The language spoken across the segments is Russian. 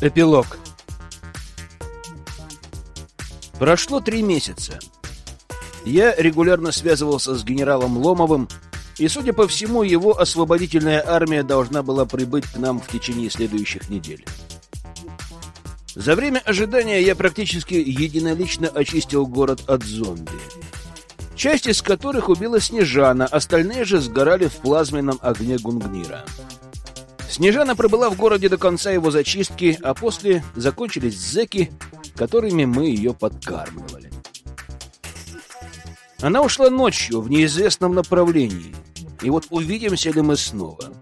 Эпилог Прошло три месяца. Я регулярно связывался с генералом Ломовым, и, судя по всему, его освободительная армия должна была прибыть к нам в течение следующих недель. За время ожидания я практически единолично очистил город от зомби. Часть из которых убила Снежана, остальные же сгорали в плазменном огне Гунгнира. Снежана пробыла в городе до конца его зачистки, а после закончились зэки, которыми мы ее подкармливали. Она ушла ночью в неизвестном направлении. И вот увидимся ли мы снова?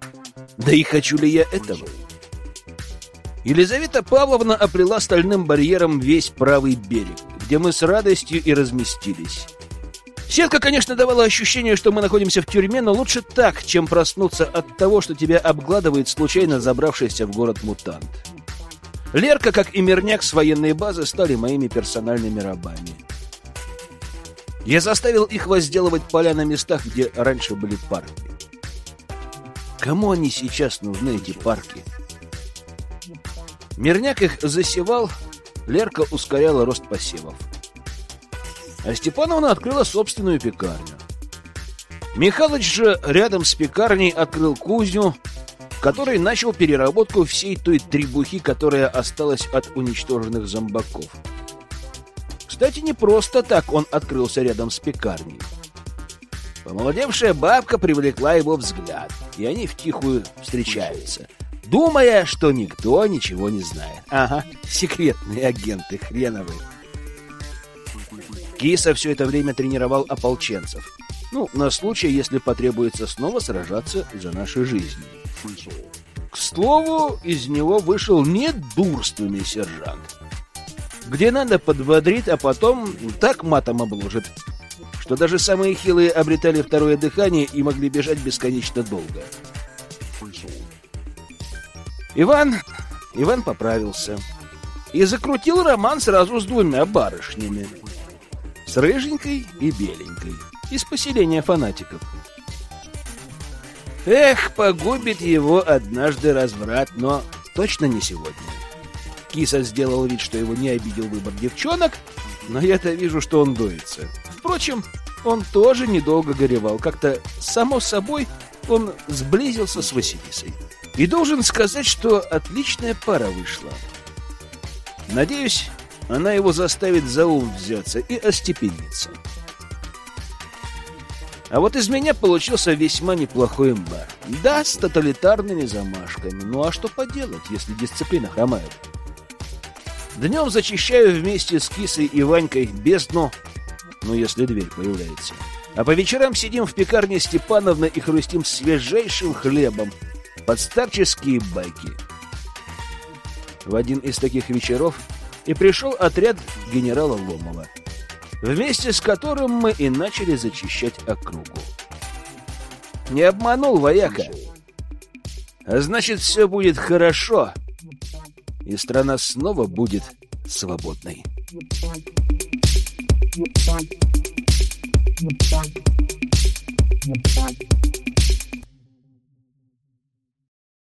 Да и хочу ли я этого? Елизавета Павловна оплела стальным барьером весь правый берег, где мы с радостью и разместились. Сетка, конечно, давала ощущение, что мы находимся в тюрьме, но лучше так, чем проснуться от того, что тебя обгладывает случайно забравшийся в город мутант. Лерка, как и Мирняк с военной базы, стали моими персональными рабами. Я заставил их возделывать поля на местах, где раньше были парки. Кому они сейчас нужны, эти парки? Мирняк их засевал, Лерка ускоряла рост посевов. А Степановна открыла собственную пекарню. Михалыч же рядом с пекарней открыл кузню, который начал переработку всей той требухи, которая осталась от уничтоженных зомбаков. Кстати, не просто так он открылся рядом с пекарней. Помолодевшая бабка привлекла его взгляд, и они втихую встречаются, думая, что никто ничего не знает. Ага, секретные агенты хреновые. Киса все это время тренировал ополченцев. Ну, на случай, если потребуется снова сражаться за наши жизни. К слову, из него вышел недурственный сержант. Где надо, подбодрит, а потом так матом обложит, что даже самые хилые обретали второе дыхание и могли бежать бесконечно долго. Иван... Иван поправился. И закрутил роман сразу с двумя барышнями. С рыженькой и беленькой. Из поселения фанатиков. Эх, погубит его однажды разврат, но точно не сегодня. Киса сделал вид, что его не обидел выбор девчонок, но я-то вижу, что он дуется. Впрочем, он тоже недолго горевал. Как-то, само собой, он сблизился с Василисой. И должен сказать, что отличная пара вышла. Надеюсь, она его заставит за ум взяться и остепениться. А вот из меня получился весьма неплохой имбар. Да, с тоталитарными замашками. Ну а что поделать, если дисциплина хромает? Днем зачищаю вместе с Кисой и Ванькой бездну, ну если дверь появляется. А по вечерам сидим в пекарне Степановны и хрустим свежайшим хлебом под старческие байки. В один из таких вечеров и пришел отряд генерала Ломова — вместе с которым мы и начали зачищать округу. Не обманул вояка. А значит, все будет хорошо, и страна снова будет свободной. Thank you.